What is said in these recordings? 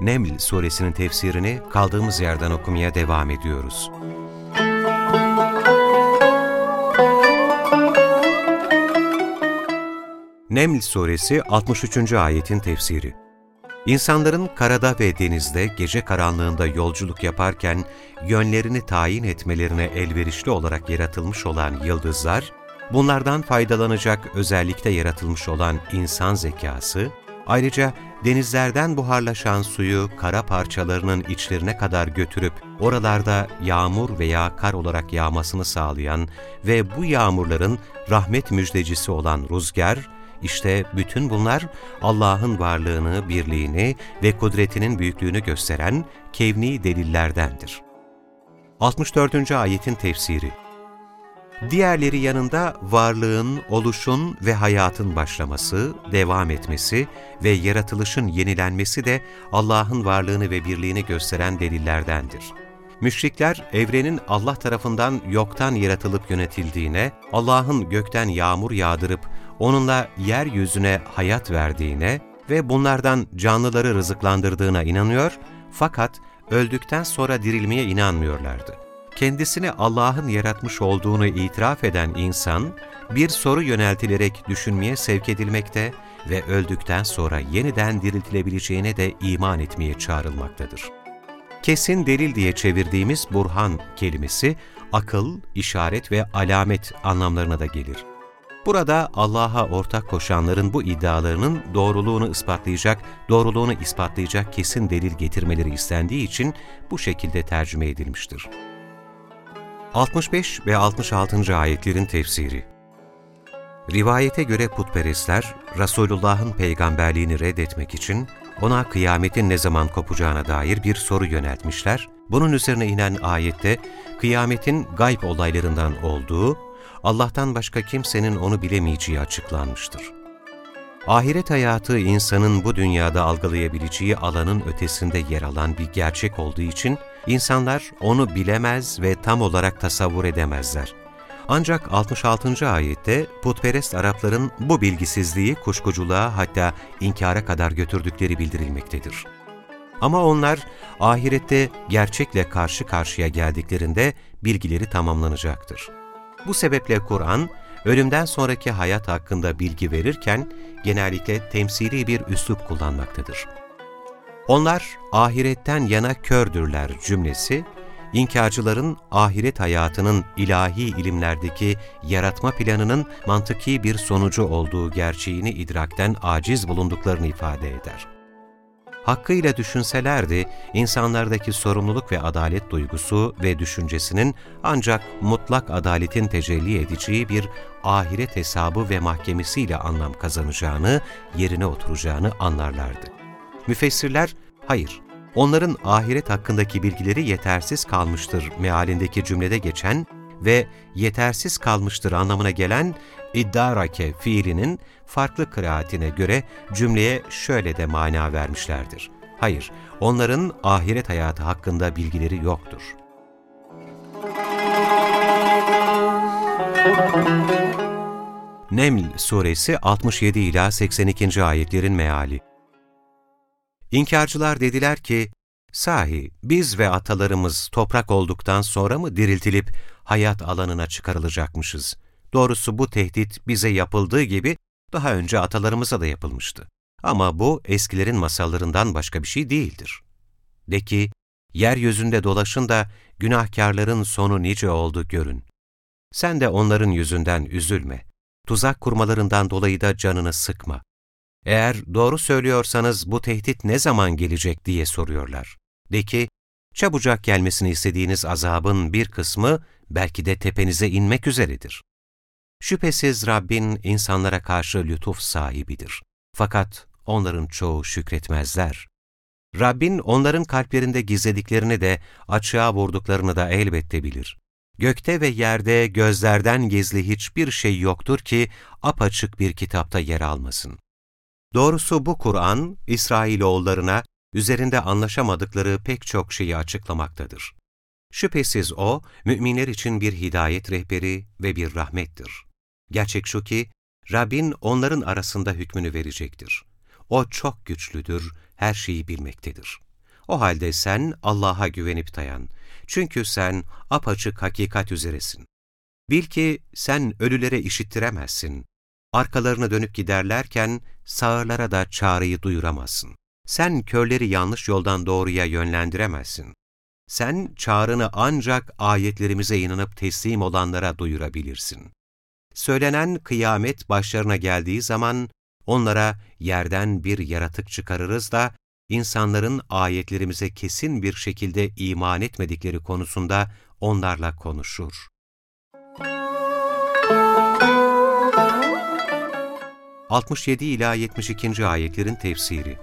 Neml suresinin tefsirini kaldığımız yerden okumaya devam ediyoruz. Neml suresi 63. ayetin tefsiri İnsanların karada ve denizde gece karanlığında yolculuk yaparken yönlerini tayin etmelerine elverişli olarak yaratılmış olan yıldızlar, bunlardan faydalanacak özellikle yaratılmış olan insan zekası, ayrıca denizlerden buharlaşan suyu kara parçalarının içlerine kadar götürüp oralarda yağmur veya kar olarak yağmasını sağlayan ve bu yağmurların rahmet müjdecisi olan rüzgar, işte bütün bunlar Allah'ın varlığını, birliğini ve kudretinin büyüklüğünü gösteren kevni delillerdendir. 64. ayetin tefsiri Diğerleri yanında varlığın, oluşun ve hayatın başlaması, devam etmesi ve yaratılışın yenilenmesi de Allah'ın varlığını ve birliğini gösteren delillerdendir. Müşrikler, evrenin Allah tarafından yoktan yaratılıp yönetildiğine, Allah'ın gökten yağmur yağdırıp onunla yeryüzüne hayat verdiğine ve bunlardan canlıları rızıklandırdığına inanıyor fakat öldükten sonra dirilmeye inanmıyorlardı. Kendisini Allah'ın yaratmış olduğunu itiraf eden insan, bir soru yöneltilerek düşünmeye sevk edilmekte ve öldükten sonra yeniden diriltilebileceğine de iman etmeye çağrılmaktadır. Kesin delil diye çevirdiğimiz burhan kelimesi, akıl, işaret ve alamet anlamlarına da gelir. Burada Allah'a ortak koşanların bu iddialarının doğruluğunu ispatlayacak, doğruluğunu ispatlayacak kesin delil getirmeleri istendiği için bu şekilde tercüme edilmiştir. 65 ve 66. ayetlerin tefsiri Rivayete göre putperestler, Resulullah'ın peygamberliğini reddetmek için ona kıyametin ne zaman kopacağına dair bir soru yöneltmişler. Bunun üzerine inen ayette, kıyametin gayb olaylarından olduğu, Allah'tan başka kimsenin onu bilemeyeceği açıklanmıştır. Ahiret hayatı insanın bu dünyada algılayabileceği alanın ötesinde yer alan bir gerçek olduğu için insanlar onu bilemez ve tam olarak tasavvur edemezler. Ancak 66. ayette putperest Arapların bu bilgisizliği kuşkuculuğa hatta inkara kadar götürdükleri bildirilmektedir. Ama onlar ahirette gerçekle karşı karşıya geldiklerinde bilgileri tamamlanacaktır. Bu sebeple Kur'an, ölümden sonraki hayat hakkında bilgi verirken genellikle temsili bir üslup kullanmaktadır. Onlar ahiretten yana kördürler cümlesi, inkarcıların ahiret hayatının ilahi ilimlerdeki yaratma planının mantıki bir sonucu olduğu gerçeğini idrakten aciz bulunduklarını ifade eder. Hakkıyla düşünselerdi, insanlardaki sorumluluk ve adalet duygusu ve düşüncesinin ancak mutlak adaletin tecelli edeceği bir ahiret hesabı ve mahkemesiyle anlam kazanacağını, yerine oturacağını anlarlardı. Müfessirler, hayır, onların ahiret hakkındaki bilgileri yetersiz kalmıştır mealindeki cümlede geçen ve yetersiz kalmıştır anlamına gelen iddarake fiilinin farklı kıraatine göre cümleye şöyle de mana vermişlerdir. Hayır, onların ahiret hayatı hakkında bilgileri yoktur. Neml Suresi 67 ila 82. ayetlerin meali. İnkarcılar dediler ki, sahi biz ve atalarımız toprak olduktan sonra mı diriltilip hayat alanına çıkarılacakmışız? Doğrusu bu tehdit bize yapıldığı gibi daha önce atalarımıza da yapılmıştı. Ama bu eskilerin masallarından başka bir şey değildir. De ki, yeryüzünde dolaşın da günahkarların sonu nice oldu görün. Sen de onların yüzünden üzülme. Tuzak kurmalarından dolayı da canını sıkma. Eğer doğru söylüyorsanız bu tehdit ne zaman gelecek diye soruyorlar. De ki, çabucak gelmesini istediğiniz azabın bir kısmı belki de tepenize inmek üzeredir. Şüphesiz Rabbin insanlara karşı lütuf sahibidir. Fakat onların çoğu şükretmezler. Rabbin onların kalplerinde gizlediklerini de açığa vurduklarını da elbette bilir. Gökte ve yerde gözlerden gizli hiçbir şey yoktur ki apaçık bir kitapta yer almasın. Doğrusu bu Kur'an, İsrailoğullarına üzerinde anlaşamadıkları pek çok şeyi açıklamaktadır. Şüphesiz o, müminler için bir hidayet rehberi ve bir rahmettir. Gerçek şu ki, Rabbin onların arasında hükmünü verecektir. O çok güçlüdür, her şeyi bilmektedir. O halde sen Allah'a güvenip dayan. Çünkü sen apaçık hakikat üzeresin. Bil ki sen ölülere işittiremezsin. Arkalarını dönüp giderlerken sağırlara da çağrıyı duyuramazsın. Sen körleri yanlış yoldan doğruya yönlendiremezsin. Sen çağrını ancak ayetlerimize inanıp teslim olanlara duyurabilirsin. Söylenen kıyamet başlarına geldiği zaman onlara yerden bir yaratık çıkarırız da insanların ayetlerimize kesin bir şekilde iman etmedikleri konusunda onlarla konuşur. 67 ila 72. ayetlerin tefsiri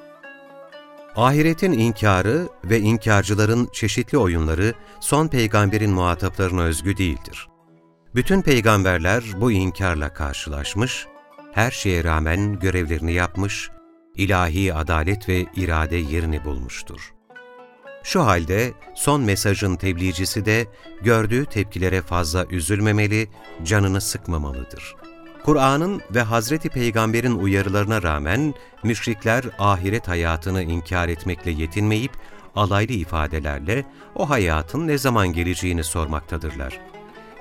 Ahiretin inkarı ve inkarcıların çeşitli oyunları son peygamberin muhataplarına özgü değildir. Bütün peygamberler bu inkarla karşılaşmış, her şeye rağmen görevlerini yapmış, ilahi adalet ve irade yerini bulmuştur. Şu halde son mesajın tebliğcisi de gördüğü tepkilere fazla üzülmemeli, canını sıkmamalıdır. Kur'an'ın ve Hazreti Peygamber'in uyarılarına rağmen müşrikler ahiret hayatını inkar etmekle yetinmeyip alaylı ifadelerle o hayatın ne zaman geleceğini sormaktadırlar.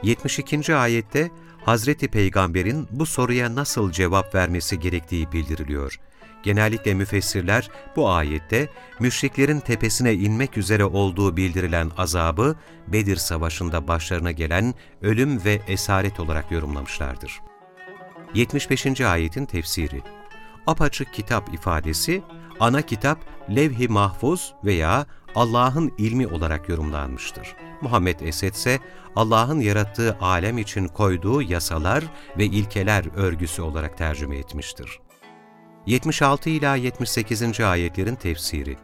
72. ayette Hazreti Peygamber'in bu soruya nasıl cevap vermesi gerektiği bildiriliyor. Genellikle müfessirler bu ayette müşriklerin tepesine inmek üzere olduğu bildirilen azabı Bedir Savaşı'nda başlarına gelen ölüm ve esaret olarak yorumlamışlardır. 75. ayetin tefsiri Apaçık kitap ifadesi, ana kitap levh-i mahfuz veya Allah'ın ilmi olarak yorumlanmıştır. Muhammed Esed ise Allah'ın yarattığı alem için koyduğu yasalar ve ilkeler örgüsü olarak tercüme etmiştir. 76 ila 78. ayetlerin tefsiri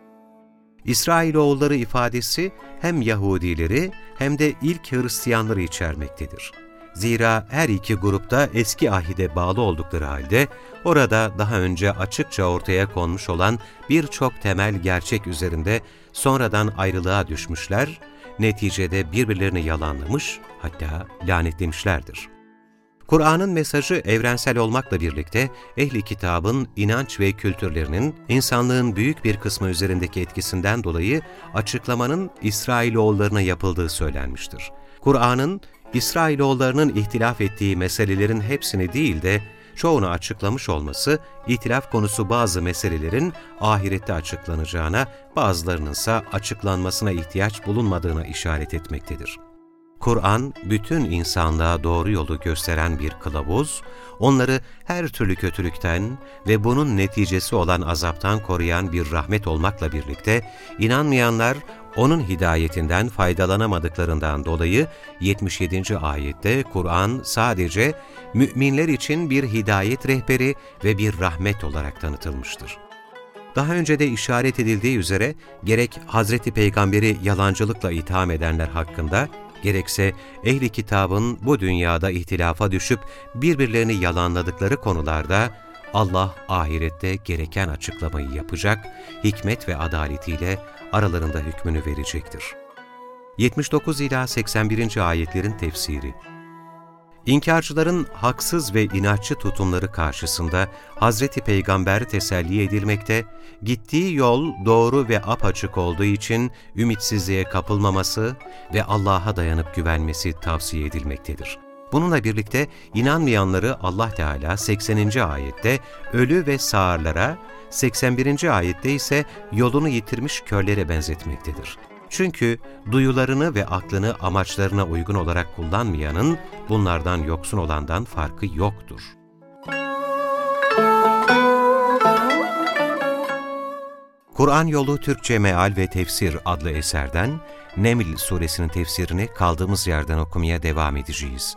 İsrailoğulları ifadesi hem Yahudileri hem de ilk Hristiyanları içermektedir. Zira her iki grupta eski ahide bağlı oldukları halde orada daha önce açıkça ortaya konmuş olan birçok temel gerçek üzerinde sonradan ayrılığa düşmüşler, neticede birbirlerini yalanlamış hatta lanetlemişlerdir. Kur'an'ın mesajı evrensel olmakla birlikte ehli kitabın inanç ve kültürlerinin insanlığın büyük bir kısmı üzerindeki etkisinden dolayı açıklamanın İsrailoğullarına yapıldığı söylenmiştir. Kur'an'ın İsrailoğullarının ihtilaf ettiği meselelerin hepsini değil de çoğunu açıklamış olması, itilaf konusu bazı meselelerin ahirette açıklanacağına, bazılarının ise açıklanmasına ihtiyaç bulunmadığına işaret etmektedir. Kur'an, bütün insanlığa doğru yolu gösteren bir kılavuz, onları her türlü kötülükten ve bunun neticesi olan azaptan koruyan bir rahmet olmakla birlikte, inanmayanlar onun hidayetinden faydalanamadıklarından dolayı 77. ayette Kur'an sadece müminler için bir hidayet rehberi ve bir rahmet olarak tanıtılmıştır. Daha önce de işaret edildiği üzere gerek Hazreti Peygamber'i yalancılıkla itham edenler hakkında, gerekse ehli kitabın bu dünyada ihtilafa düşüp birbirlerini yalanladıkları konularda Allah ahirette gereken açıklamayı yapacak, hikmet ve adaletiyle aralarında hükmünü verecektir. 79 ila 81. ayetlerin tefsiri İnkarcıların haksız ve inatçı tutumları karşısında Hazreti Peygamber teselli edilmekte, gittiği yol doğru ve apaçık olduğu için ümitsizliğe kapılmaması ve Allah'a dayanıp güvenmesi tavsiye edilmektedir. Bununla birlikte inanmayanları Allah Teala 80. ayette ölü ve sağırlara, 81. ayette ise yolunu yitirmiş körlere benzetmektedir. Çünkü duyularını ve aklını amaçlarına uygun olarak kullanmayanın bunlardan yoksun olandan farkı yoktur. Kur'an Yolu Türkçe Meal ve Tefsir adlı eserden Neml suresinin tefsirini kaldığımız yerden okumaya devam edeceğiz.